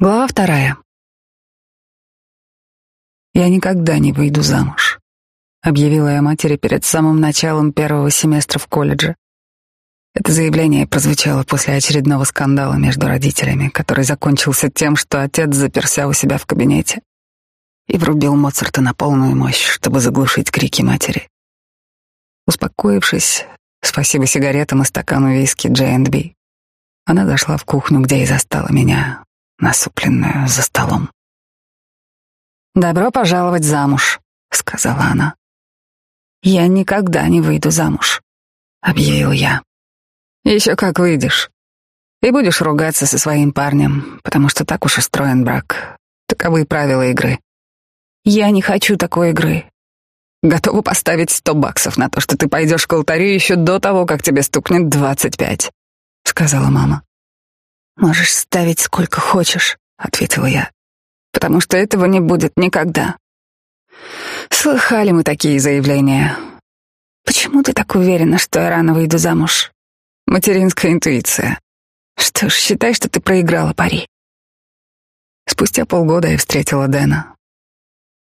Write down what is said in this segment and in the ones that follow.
Глава вторая. «Я никогда не выйду замуж», — объявила я матери перед самым началом первого семестра в колледже. Это заявление прозвучало после очередного скандала между родителями, который закончился тем, что отец заперся у себя в кабинете и врубил Моцарта на полную мощь, чтобы заглушить крики матери. Успокоившись, спасибо сигаретам и стакану виски J&B, она зашла в кухню, где и застала меня, насупленную за столом. «Добро пожаловать замуж», — сказала она. «Я никогда не выйду замуж», — объявил я. «Еще как выйдешь. И будешь ругаться со своим парнем, потому что так уж устроен брак. Таковы правила игры. Я не хочу такой игры. Готова поставить сто баксов на то, что ты пойдешь к алтарю еще до того, как тебе стукнет двадцать пять», — сказала мама. «Можешь ставить сколько хочешь», — ответила я, «потому что этого не будет никогда». Слыхали мы такие заявления. Почему ты так уверена, что я рано выйду замуж? Материнская интуиция. Что ж, считай, что ты проиграла пари. Спустя полгода я встретила Дэна.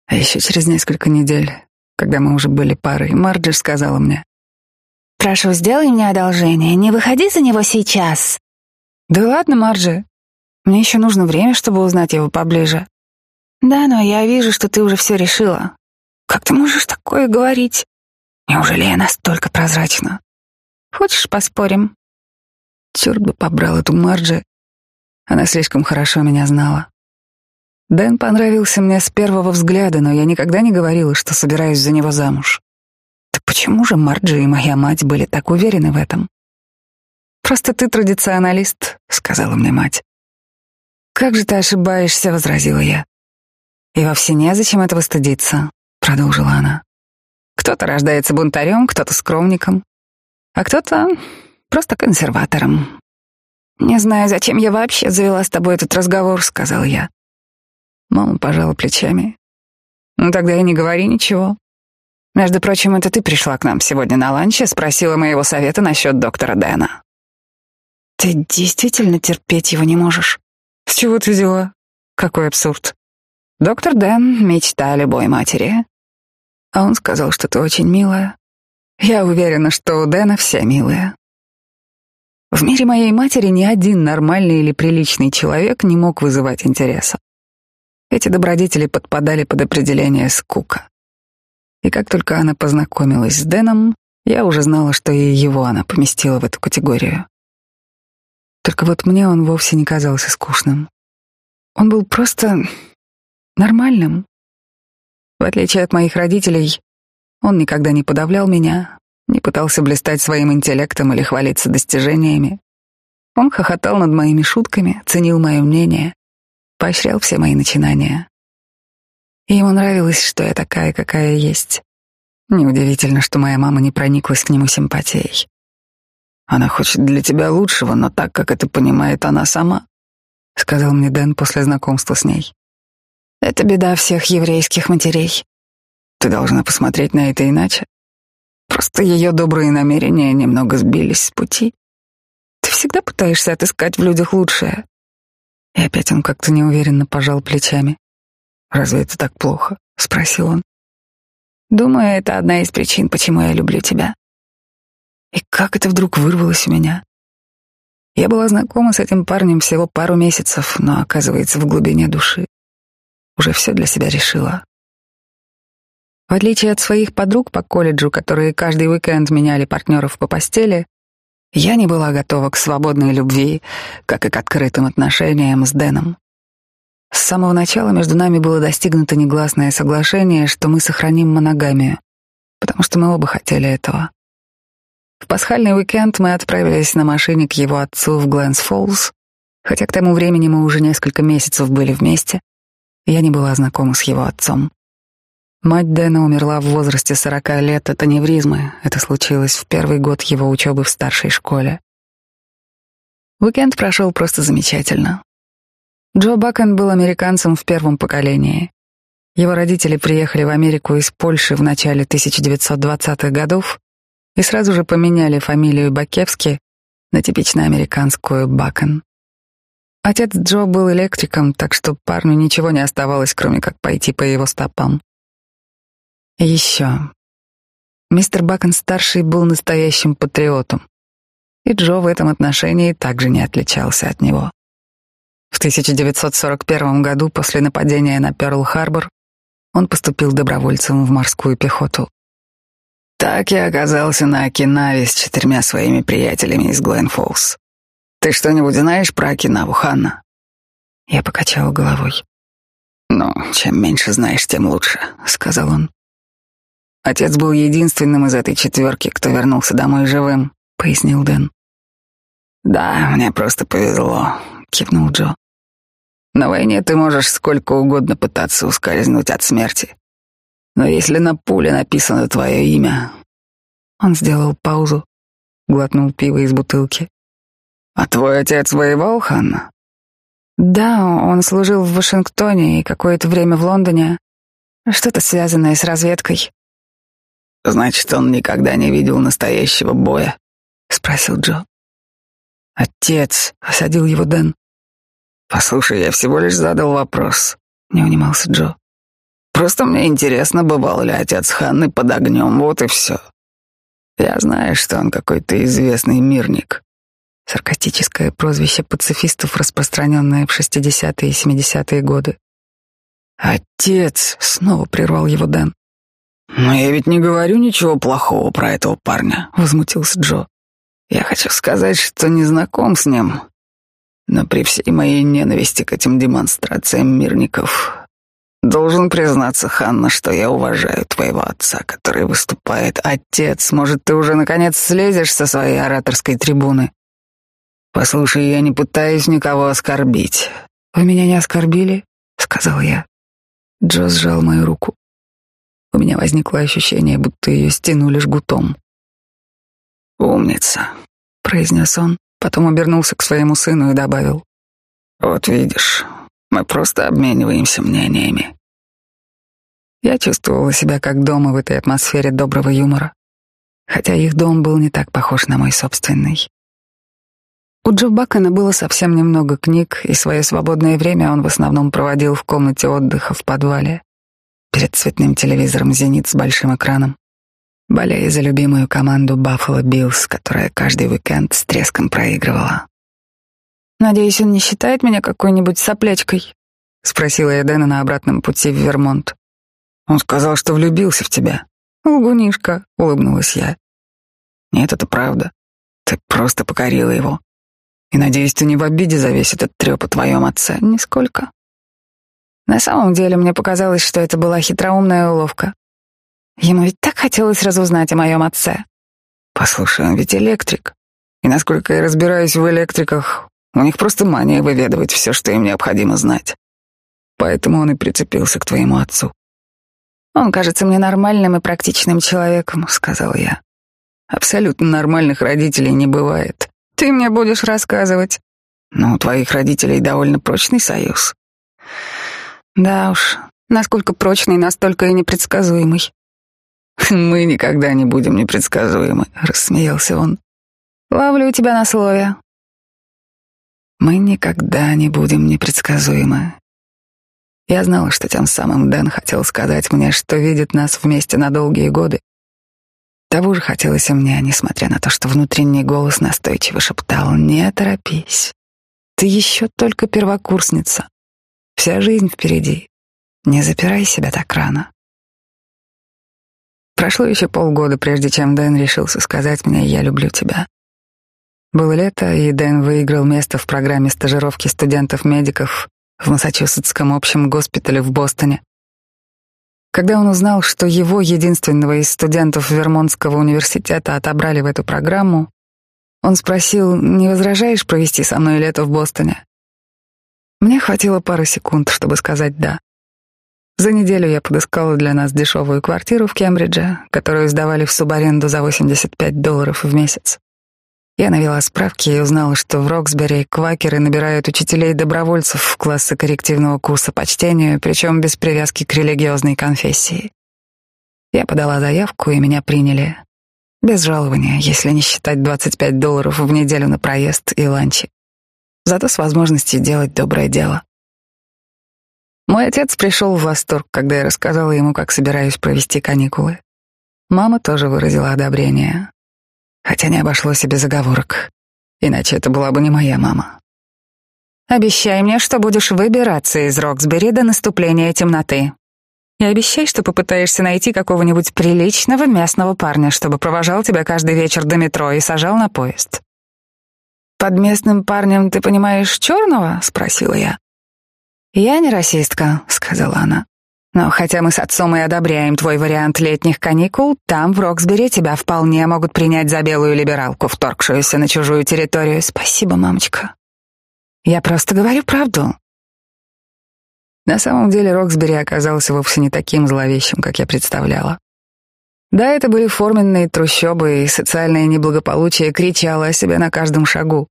А еще через несколько недель, когда мы уже были парой, Марджи сказала мне. «Прошу, сделай мне одолжение, не выходи за него сейчас. Да ладно, Марджи. Мне еще нужно время, чтобы узнать его поближе. Да, но я вижу, что ты уже все решила. Как ты можешь такое говорить? Неужели я настолько прозрачна? Хочешь, поспорим? Черт бы побрал эту Марджи. Она слишком хорошо меня знала. Дэн понравился мне с первого взгляда, но я никогда не говорила, что собираюсь за него замуж. Так почему же Марджи и моя мать были так уверены в этом? «Просто ты традиционалист», — сказала мне мать. «Как же ты ошибаешься», — возразила я. «И вовсе незачем этого стыдиться», — продолжила она. «Кто-то рождается бунтарем, кто-то скромником, а кто-то просто консерватором». «Не знаю, зачем я вообще завела с тобой этот разговор», — сказал я. Мама пожала плечами. «Ну тогда и не говори ничего. Между прочим, это ты пришла к нам сегодня на ланч и спросила моего совета насчет доктора Дэна. Ты действительно терпеть его не можешь? С чего ты взяла? Какой абсурд. Доктор Дэн — мечта любой матери. А он сказал, что ты очень милая. Я уверена, что у Дэна все милые. В мире моей матери ни один нормальный или приличный человек не мог вызывать интереса. Эти добродетели подпадали под определение скука. И как только она познакомилась с Дэном, я уже знала, что и его она поместила в эту категорию. Только вот мне он вовсе не казался скучным. Он был просто нормальным. В отличие от моих родителей, он никогда не подавлял меня, не пытался блистать своим интеллектом или хвалиться достижениями. Он хохотал над моими шутками, ценил мое мнение, поощрял все мои начинания. И ему нравилось, что я такая, какая есть. Неудивительно, что моя мама не прониклась к нему симпатией. Она хочет для тебя лучшего, но так, как это понимает она сама, сказал мне Дэн после знакомства с ней. Это беда всех еврейских матерей. Ты должна посмотреть на это иначе. Просто ее добрые намерения немного сбились с пути. Ты всегда пытаешься отыскать в людях лучшее. И опять он как-то неуверенно пожал плечами. Разве это так плохо? спросил он. Думаю, это одна из причин, почему я люблю тебя. И как это вдруг вырвалось у меня? Я была знакома с этим парнем всего пару месяцев, но, оказывается, в глубине души уже все для себя решила. В отличие от своих подруг по колледжу, которые каждый уикенд меняли партнеров по постели, я не была готова к свободной любви, как и к открытым отношениям с Дэном. С самого начала между нами было достигнуто негласное соглашение, что мы сохраним моногамию, потому что мы оба хотели этого. В пасхальный уикенд мы отправились на машине к его отцу в Гленс-Фоллс, хотя к тому времени мы уже несколько месяцев были вместе. Я не была знакома с его отцом. Мать Дэна умерла в возрасте 40 лет от аневризмы. Это случилось в первый год его учебы в старшей школе. Уикенд прошел просто замечательно. Джо Бакен был американцем в первом поколении. Его родители приехали в Америку из Польши в начале 1920-х годов и сразу же поменяли фамилию Бакевски на типично американскую Бакен. Отец Джо был электриком, так что парню ничего не оставалось, кроме как пойти по его стопам. Еще. Мистер Бакон-старший был настоящим патриотом, и Джо в этом отношении также не отличался от него. В 1941 году, после нападения на Пёрл-Харбор, он поступил добровольцем в морскую пехоту. Так я оказался на Окинаве с четырьмя своими приятелями из Гленфолс. Ты что-нибудь знаешь про Окинаву, Ханна? Я покачал головой. Ну, чем меньше знаешь, тем лучше, сказал он. Отец был единственным из этой четверки, кто вернулся домой живым, пояснил Дэн. Да, мне просто повезло, кивнул Джо. На войне ты можешь сколько угодно пытаться ускользнуть от смерти. Но если на пуле написано твое имя... Он сделал паузу, глотнул пиво из бутылки. А твой отец воевал, Ханна? Да, он служил в Вашингтоне и какое-то время в Лондоне. Что-то связанное с разведкой. Значит, он никогда не видел настоящего боя? Спросил Джо. Отец, осадил его Дэн. Послушай, я всего лишь задал вопрос. Не унимался Джо. Просто мне интересно, бывал ли отец Ханны под огнем, вот и все. Я знаю, что он какой-то известный мирник. Саркастическое прозвище пацифистов, распространенное в 60-е и 70-е годы. «Отец!» — снова прервал его Дэн. «Но я ведь не говорю ничего плохого про этого парня», — возмутился Джо. «Я хочу сказать, что не знаком с ним. Но при всей моей ненависти к этим демонстрациям мирников, должен признаться, Ханна, что я уважаю твоего отца, который выступает. Отец, может, ты уже наконец слезешь со своей ораторской трибуны? Послушай, я не пытаюсь никого оскорбить. Вы меня не оскорбили? сказал я. Джо сжал мою руку. У меня возникло ощущение, будто ее стянули жгутом. «Умница», — произнес он, потом обернулся к своему сыну и добавил. «Вот видишь, мы просто обмениваемся мнениями». Я чувствовала себя как дома в этой атмосфере доброго юмора, хотя их дом был не так похож на мой собственный. У Джо Бакена было совсем немного книг, и свое свободное время он в основном проводил в комнате отдыха в подвале перед цветным телевизором «Зенит» с большим экраном, болея за любимую команду «Баффало Биллс», которая каждый уикенд с треском проигрывала. «Надеюсь, он не считает меня какой-нибудь соплячкой?» — спросила я Дэна на обратном пути в Вермонт. «Он сказал, что влюбился в тебя». «Лгунишка», — улыбнулась я. «Нет, это правда. Ты просто покорила его. И, надеюсь, ты не в обиде за весь этот треп о твоем отце. Нисколько. На самом деле мне показалось, что это была хитроумная уловка. Ему ведь так хотелось разузнать о моем отце. Послушай, он ведь электрик. И насколько я разбираюсь в электриках, у них просто мания выведывать все, что им необходимо знать. Поэтому он и прицепился к твоему отцу. Он кажется мне нормальным и практичным человеком, сказал я. Абсолютно нормальных родителей не бывает. Ты мне будешь рассказывать. Но у твоих родителей довольно прочный союз. Да уж, насколько прочный, настолько и непредсказуемый. Мы никогда не будем непредсказуемы, рассмеялся он. Ловлю тебя на слове. Мы никогда не будем непредсказуемы. Я знала, что тем самым Дэн хотел сказать мне, что видит нас вместе на долгие годы. Того же хотелось и мне, несмотря на то, что внутренний голос настойчиво шептал «Не торопись, ты еще только первокурсница». Вся жизнь впереди. Не запирай себя так рано. Прошло еще полгода, прежде чем Дэн решился сказать мне «я люблю тебя». Было лето, и Дэн выиграл место в программе стажировки студентов-медиков в Массачусетском общем госпитале в Бостоне. Когда он узнал, что его единственного из студентов Вермонтского университета отобрали в эту программу, он спросил, не возражаешь провести со мной лето в Бостоне? Мне хватило пары секунд, чтобы сказать «да». За неделю я подыскала для нас дешевую квартиру в Кембридже, которую сдавали в субаренду за 85 долларов в месяц. Я навела справки и узнала, что в Роксбери квакеры набирают учителей-добровольцев в классы коррективного курса по чтению, причем без привязки к религиозной конфессии. Я подала заявку, и меня приняли. Без жалования, если не считать 25 долларов в неделю на проезд и ланчи. зато с возможностью делать доброе дело. Мой отец пришел в восторг, когда я рассказала ему, как собираюсь провести каникулы. Мама тоже выразила одобрение, хотя не обошлось и без оговорок, иначе это была бы не моя мама. «Обещай мне, что будешь выбираться из Роксбери до наступления темноты. И обещай, что попытаешься найти какого-нибудь приличного местного парня, чтобы провожал тебя каждый вечер до метро и сажал на поезд». «Под местным парнем ты понимаешь черного?» — спросила я. «Я не расистка», — сказала она. «Но хотя мы с отцом и одобряем твой вариант летних каникул, там, в Роксбери, тебя вполне могут принять за белую либералку, вторгшуюся на чужую территорию. Спасибо, мамочка. Я просто говорю правду». На самом деле Роксбери оказался вовсе не таким зловещим, как я представляла. Да, это были форменные трущобы, и социальное неблагополучие кричало о себе на каждом шагу.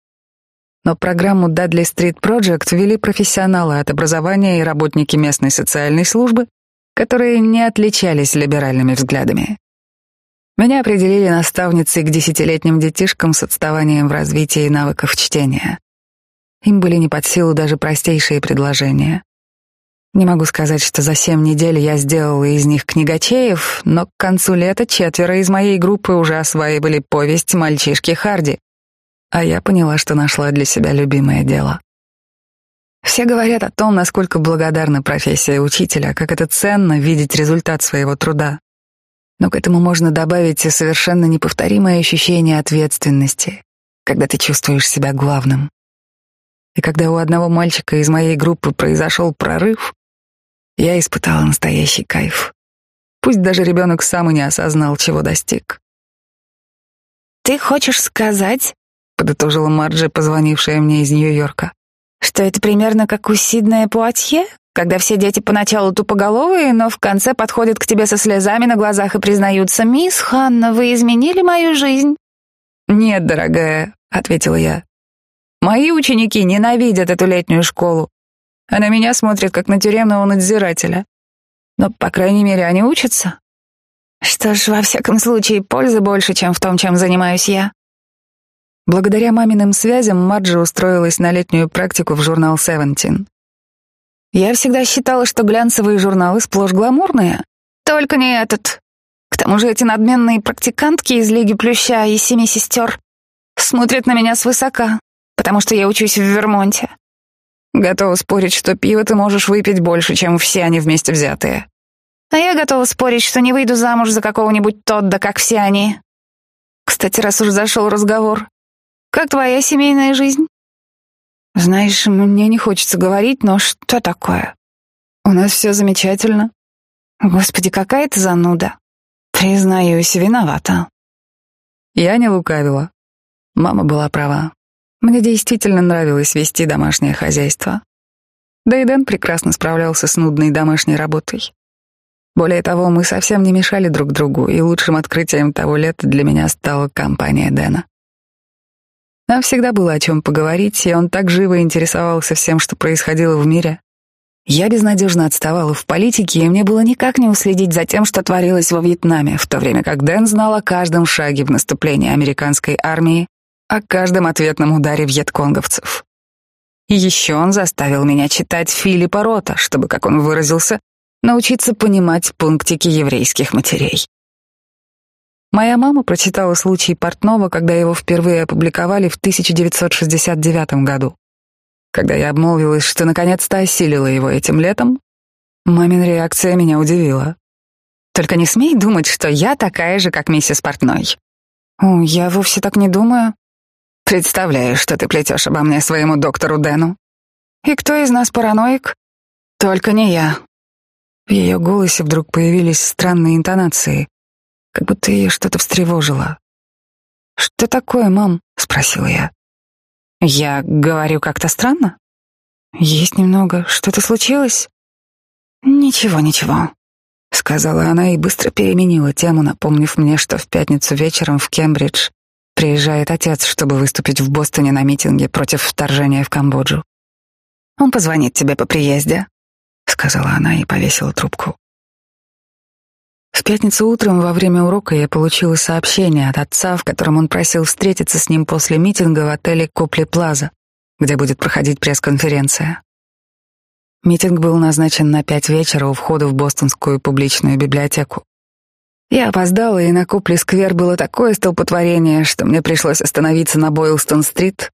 Но программу Dudley Street Project вели профессионалы от образования и работники местной социальной службы, которые не отличались либеральными взглядами. Меня определили наставницей к десятилетним детишкам с отставанием в развитии навыков чтения. Им были не под силу даже простейшие предложения. Не могу сказать, что за семь недель я сделала из них книгачеев, но к концу лета четверо из моей группы уже осваивали повесть «Мальчишки Харди», а я поняла, что нашла для себя любимое дело. Все говорят о том, насколько благодарна профессия учителя, как это ценно видеть результат своего труда. Но к этому можно добавить и совершенно неповторимое ощущение ответственности, когда ты чувствуешь себя главным. И когда у одного мальчика из моей группы произошел прорыв, я испытала настоящий кайф. Пусть даже ребенок сам и не осознал, чего достиг. «Ты хочешь сказать?» — подытожила Марджи, позвонившая мне из Нью-Йорка. «Что это примерно как у Сиднея Пуатье, когда все дети поначалу тупоголовые, но в конце подходят к тебе со слезами на глазах и признаются, «Мисс Ханна, вы изменили мою жизнь». «Нет, дорогая», — ответила я. «Мои ученики ненавидят эту летнюю школу а на меня смотрят как на тюремного надзирателя. Но, по крайней мере, они учатся. Что ж, во всяком случае, пользы больше, чем в том, чем занимаюсь я. Благодаря маминым связям Маджи устроилась на летнюю практику в журнал «Севентин». Я всегда считала, что глянцевые журналы сплошь гламурные. Только не этот. К тому же эти надменные практикантки из Лиги Плюща и Семи Сестер смотрят на меня свысока, потому что я учусь в Вермонте. Готова спорить, что пиво ты можешь выпить больше, чем все они вместе взятые. А я готова спорить, что не выйду замуж за какого-нибудь Тодда, как все они. Кстати, раз уж зашел разговор, как твоя семейная жизнь? Знаешь, мне не хочется говорить, но что такое? У нас все замечательно. Господи, какая ты зануда. Признаюсь, виновата. Я не лукавила. Мама была права. Мне действительно нравилось вести домашнее хозяйство. Да и Дэн прекрасно справлялся с нудной домашней работой. Более того, мы совсем не мешали друг другу, и лучшим открытием того лета для меня стала компания Дэна. Нам всегда было о чем поговорить, и он так живо интересовался всем, что происходило в мире. Я безнадежно отставала в политике, и мне было никак не уследить за тем, что творилось во Вьетнаме, в то время как Дэн знал о каждом шаге в наступлении американской армии о каждом ответном ударе вьетконговцев. И еще он заставил меня читать Филиппа Рота, чтобы, как он выразился, научиться понимать пунктики еврейских матерей. Моя мама прочитала случай Портнова, когда его впервые опубликовали в 1969 году. Когда я обмолвилась, что наконец-то осилила его этим летом, мамин реакция меня удивила. «Только не смей думать, что я такая же, как миссис Портной». «О, я вовсе так не думаю», Представляю, что ты плетешь обо мне своему доктору Дэну. И кто из нас параноик? Только не я. В ее голосе вдруг появились странные интонации, как будто ее что-то встревожило. «Что такое, мам?» — спросила я. «Я говорю как-то странно?» «Есть немного. Что-то случилось?» «Ничего, ничего», — сказала она и быстро переменила тему, напомнив мне, что в пятницу вечером в Кембридж Приезжает отец, чтобы выступить в Бостоне на митинге против вторжения в Камбоджу. Он позвонит тебе по приезде, сказала она и повесила трубку. В пятницу утром во время урока я получила сообщение от отца, в котором он просил встретиться с ним после митинга в отеле Копли Плаза. где будет проходить пресс-конференция. Митинг был назначен на пять вечера у входа в Бостонскую публичную библиотеку. Я опоздала, и на Купли-сквер было такое столпотворение, что мне пришлось остановиться на Бойлстон-стрит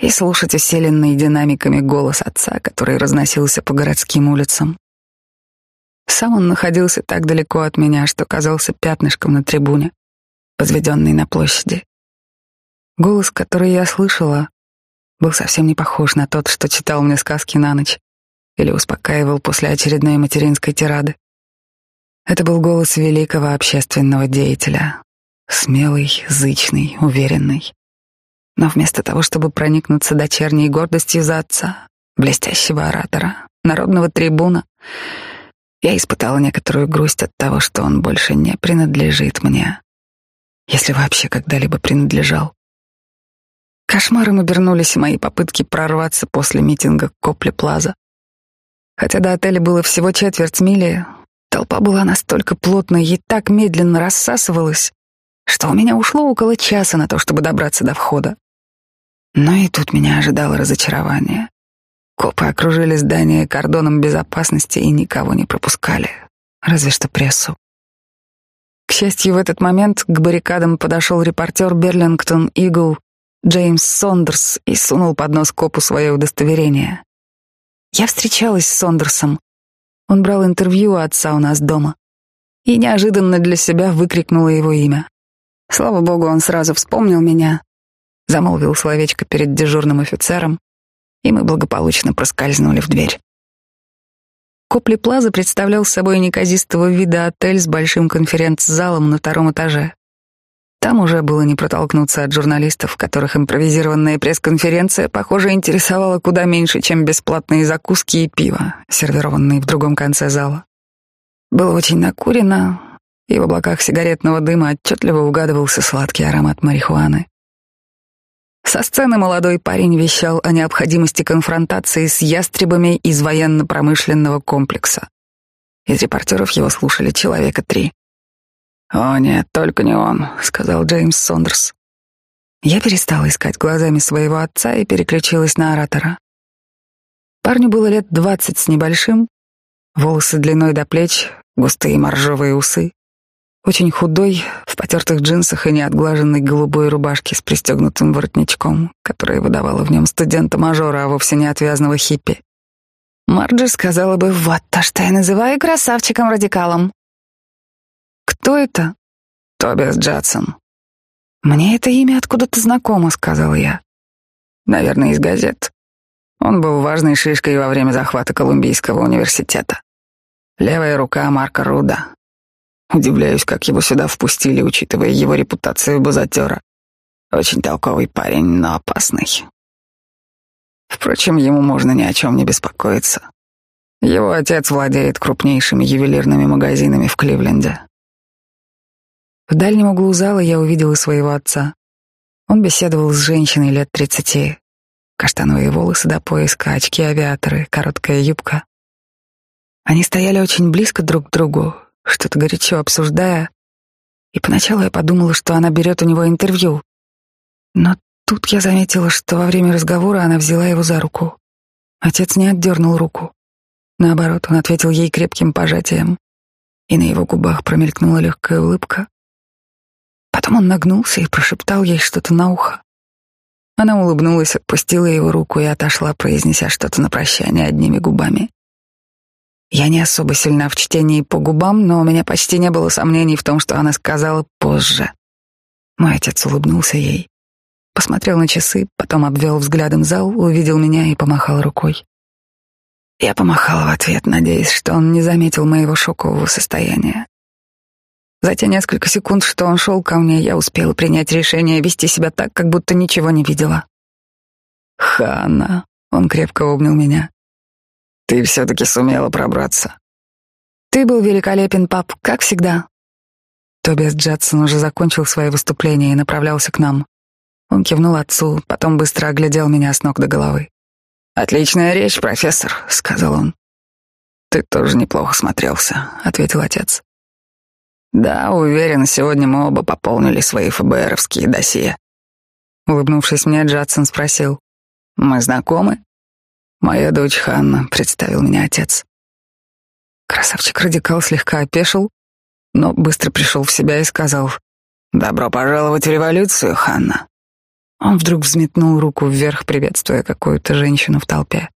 и слушать усиленный динамиками голос отца, который разносился по городским улицам. Сам он находился так далеко от меня, что казался пятнышком на трибуне, возведенной на площади. Голос, который я слышала, был совсем не похож на тот, что читал мне сказки на ночь или успокаивал после очередной материнской тирады. Это был голос великого общественного деятеля, смелый, зычный, уверенный. Но вместо того, чтобы проникнуться дочерней гордостью за отца, блестящего оратора, народного трибуна, я испытала некоторую грусть от того, что он больше не принадлежит мне, если вообще когда-либо принадлежал. Кошмаром обернулись мои попытки прорваться после митинга Копли Плаза. Хотя до отеля было всего четверть мили, толпа была настолько плотной и так медленно рассасывалась, что у меня ушло около часа на то, чтобы добраться до входа. Но и тут меня ожидало разочарование. Копы окружили здание кордоном безопасности и никого не пропускали, разве что прессу. К счастью, в этот момент к баррикадам подошел репортер Берлингтон Игл Джеймс Сондерс и сунул под нос копу свое удостоверение. Я встречалась с Сондерсом. Он брал интервью у отца у нас дома. И неожиданно для себя выкрикнула его имя. Слава богу, он сразу вспомнил меня, замолвил словечко перед дежурным офицером, и мы благополучно проскользнули в дверь. Копли Плаза представлял собой неказистого вида отель с большим конференц-залом на втором этаже. Там уже было не протолкнуться от журналистов, которых импровизированная пресс-конференция, похоже, интересовала куда меньше, чем бесплатные закуски и пиво, сервированные в другом конце зала. Было очень накурено, и в облаках сигаретного дыма отчетливо угадывался сладкий аромат марихуаны. Со сцены молодой парень вещал о необходимости конфронтации с ястребами из военно-промышленного комплекса. Из репортеров его слушали человека три. «О нет, только не он», — сказал Джеймс Сондерс. Я перестала искать глазами своего отца и переключилась на оратора. Парню было лет двадцать с небольшим, волосы длиной до плеч, густые моржовые усы, очень худой, в потертых джинсах и неотглаженной голубой рубашке с пристегнутым воротничком, которая выдавала в нем студента-мажора, а вовсе не отвязного хиппи. Марджи сказала бы, вот то, что я называю красавчиком-радикалом. «Кто это?» «Тобиас Джадсон». «Мне это имя откуда-то знакомо», — сказал я. «Наверное, из газет. Он был важной шишкой во время захвата Колумбийского университета. Левая рука Марка Руда. Удивляюсь, как его сюда впустили, учитывая его репутацию базатера. Очень толковый парень, но опасный. Впрочем, ему можно ни о чем не беспокоиться. Его отец владеет крупнейшими ювелирными магазинами в Кливленде. В дальнем углу зала я увидела своего отца. Он беседовал с женщиной лет тридцати. Каштановые волосы до пояска, очки-авиаторы, короткая юбка. Они стояли очень близко друг к другу, что-то горячо обсуждая, и поначалу я подумала, что она берет у него интервью. Но тут я заметила, что во время разговора она взяла его за руку. Отец не отдернул руку. Наоборот, он ответил ей крепким пожатием, и на его губах промелькнула легкая улыбка. Потом он нагнулся и прошептал ей что-то на ухо. Она улыбнулась, отпустила его руку и отошла, произнеся что-то на прощание одними губами. Я не особо сильна в чтении по губам, но у меня почти не было сомнений в том, что она сказала позже. Мой отец улыбнулся ей, посмотрел на часы, потом обвел взглядом зал, увидел меня и помахал рукой. Я помахала в ответ, надеясь, что он не заметил моего шокового состояния. За те несколько секунд, что он шел ко мне, я успела принять решение вести себя так, как будто ничего не видела. «Ханна», — он крепко обнял меня, — «ты все-таки сумела пробраться». «Ты был великолепен, пап, как всегда». Тобиас Джадсон уже закончил свое выступление и направлялся к нам. Он кивнул отцу, потом быстро оглядел меня с ног до головы. «Отличная речь, профессор», — сказал он. «Ты тоже неплохо смотрелся», — ответил отец. Да, уверен, сегодня мы оба пополнили свои ФБРовские досье. Улыбнувшись мне, Джадсон спросил. Мы знакомы?» «Моя дочь Ханна», — представил меня отец. Красавчик-радикал слегка опешил, но быстро пришел в себя и сказал «Добро пожаловать в революцию, Ханна». Он вдруг взметнул руку вверх, приветствуя какую-то женщину в толпе.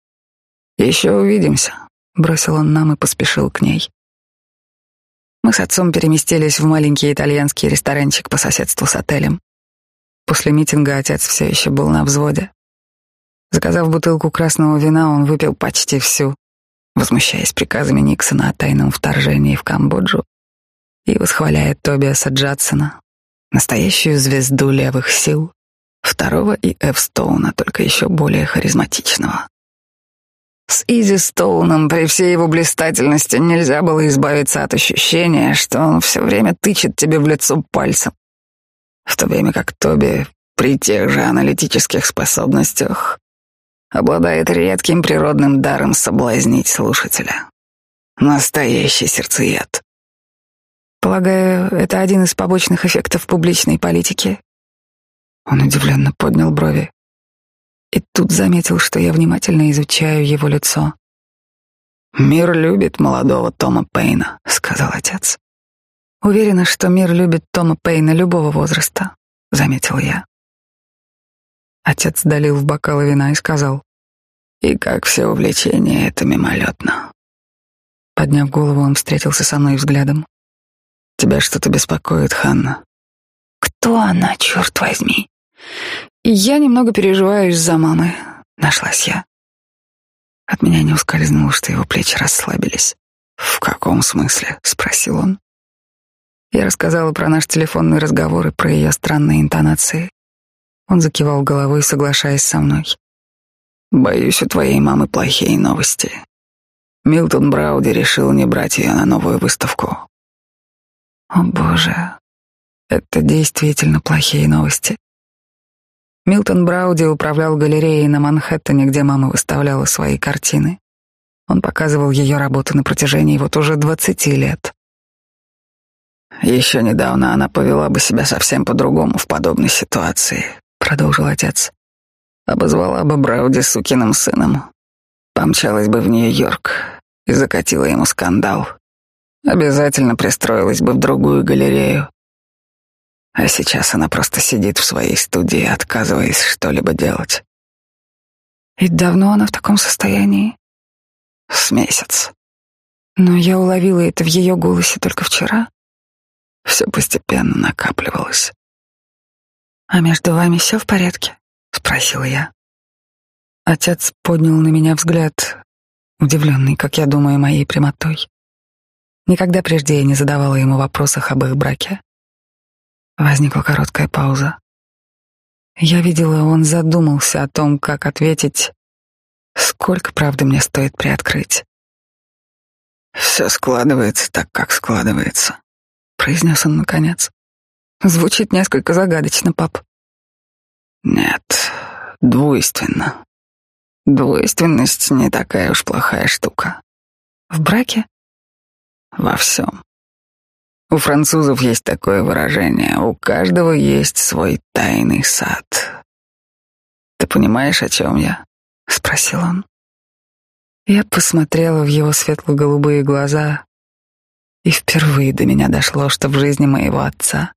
«Еще увидимся», — бросил он нам и поспешил к ней. Мы с отцом переместились в маленький итальянский ресторанчик по соседству с отелем. После митинга отец все еще был на взводе. Заказав бутылку красного вина, он выпил почти всю, возмущаясь приказами Никсона о тайном вторжении в Камбоджу и восхваляет Тобиаса Джадсона, настоящую звезду левых сил, второго и Эф Стоуна, только еще более харизматичного. С Изи Стоуном при всей его блистательности нельзя было избавиться от ощущения, что он все время тычет тебе в лицо пальцем, в то время как Тоби при тех же аналитических способностях обладает редким природным даром соблазнить слушателя. Настоящий сердцеед. Полагаю, это один из побочных эффектов публичной политики. Он удивленно поднял брови и тут заметил, что я внимательно изучаю его лицо. «Мир любит молодого Тома Пейна», — сказал отец. «Уверена, что мир любит Тома Пейна любого возраста», — заметил я. Отец долил в бокалы вина и сказал, «И как все увлечение, это мимолетно». Подняв голову, он встретился со мной взглядом. «Тебя что-то беспокоит, Ханна?» «Кто она, черт возьми?» я немного переживаю из-за мамы. Нашлась я. От меня не ускользнуло, что его плечи расслабились. «В каком смысле?» — спросил он. Я рассказала про наш телефонный разговор и про ее странные интонации. Он закивал головой, соглашаясь со мной. «Боюсь, у твоей мамы плохие новости. Милтон Брауди решил не брать ее на новую выставку». «О, боже, это действительно плохие новости. Милтон Брауди управлял галереей на Манхэттене, где мама выставляла свои картины. Он показывал ее работы на протяжении вот уже двадцати лет. «Еще недавно она повела бы себя совсем по-другому в подобной ситуации», — продолжил отец. «Обозвала бы Брауди сукиным сыном, помчалась бы в Нью-Йорк и закатила ему скандал. Обязательно пристроилась бы в другую галерею, а сейчас она просто сидит в своей студии, отказываясь что-либо делать. И давно она в таком состоянии? С месяц. Но я уловила это в ее голосе только вчера. Все постепенно накапливалось. «А между вами все в порядке?» — спросила я. Отец поднял на меня взгляд, удивленный, как я думаю, моей прямотой. Никогда прежде я не задавала ему вопросов об их браке. Возникла короткая пауза. Я видела, он задумался о том, как ответить, сколько правды мне стоит приоткрыть. «Все складывается так, как складывается», — произнес он наконец. Звучит несколько загадочно, пап. Нет, двойственно. Двойственность не такая уж плохая штука. В браке? Во всем. У французов есть такое выражение: у каждого есть свой тайный сад. Ты понимаешь, о чем я? спросил он. Я посмотрела в его светло-голубые глаза, и впервые до меня дошло, что в жизни моего отца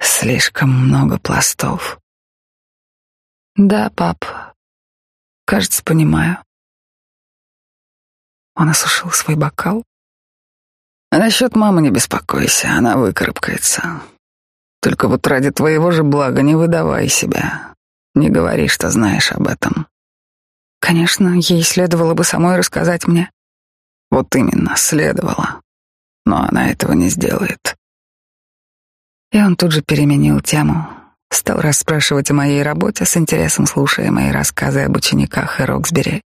слишком много пластов. Да, пап, кажется, понимаю. Он осушил свой бокал, а насчет мамы не беспокойся, она выкарабкается. Только вот ради твоего же блага не выдавай себя. Не говори, что знаешь об этом. Конечно, ей следовало бы самой рассказать мне. Вот именно, следовало. Но она этого не сделает. И он тут же переменил тему. Стал расспрашивать о моей работе, с интересом слушая мои рассказы об учениках и Роксбери.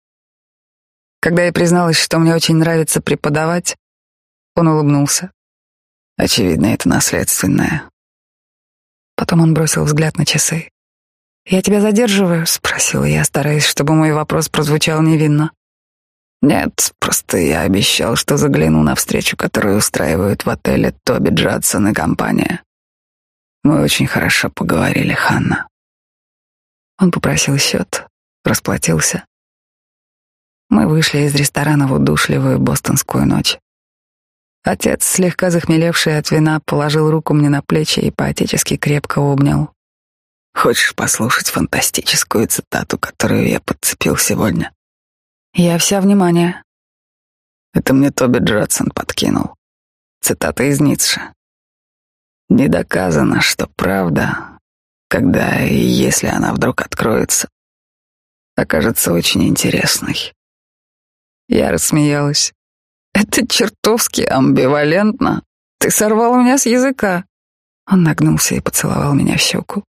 Когда я призналась, что мне очень нравится преподавать, он улыбнулся. Очевидно, это наследственное. Потом он бросил взгляд на часы. «Я тебя задерживаю?» — спросила я, стараясь, чтобы мой вопрос прозвучал невинно. «Нет, просто я обещал, что загляну на встречу, которую устраивают в отеле Тоби Джадсон и компания. Мы очень хорошо поговорили, Ханна». Он попросил счет, расплатился. Мы вышли из ресторана в удушливую бостонскую ночь. Отец, слегка захмелевший от вина, положил руку мне на плечи и поотечески крепко обнял. «Хочешь послушать фантастическую цитату, которую я подцепил сегодня?» «Я вся внимание». Это мне Тоби Джадсон подкинул. Цитата из Ницше. «Не доказано, что правда, когда и если она вдруг откроется, окажется очень интересной». Я рассмеялась. Это чертовски амбивалентно. Ты сорвал меня с языка. Он нагнулся и поцеловал меня в щеку.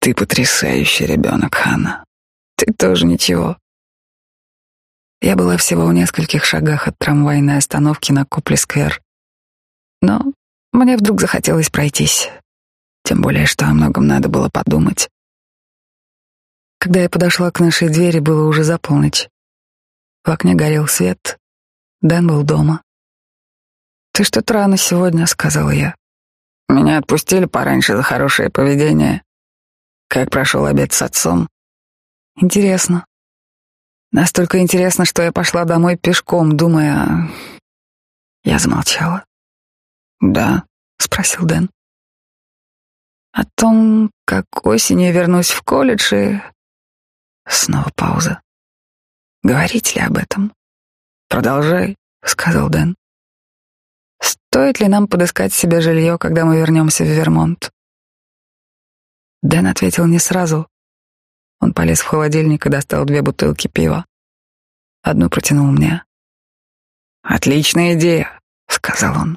Ты потрясающий ребенок, Ханна. Ты тоже ничего. Я была всего в нескольких шагах от трамвайной остановки на Купли-сквер. Но мне вдруг захотелось пройтись. Тем более, что о многом надо было подумать. Когда я подошла к нашей двери, было уже за полночь. В окне горел свет, Дэн был дома. «Ты что-то рано сегодня», — сказала я. «Меня отпустили пораньше за хорошее поведение. Как прошел обед с отцом?» «Интересно. Настолько интересно, что я пошла домой пешком, думая...» Я замолчала. «Да?» — спросил Дэн. «О том, как осенью вернусь в колледж и...» Снова пауза. «Говорите ли об этом?» Продолжай, сказал Дэн. Стоит ли нам подыскать себе жилье, когда мы вернемся в Вермонт? Дэн ответил не сразу. Он полез в холодильник и достал две бутылки пива. Одну протянул мне. Отличная идея, сказал он.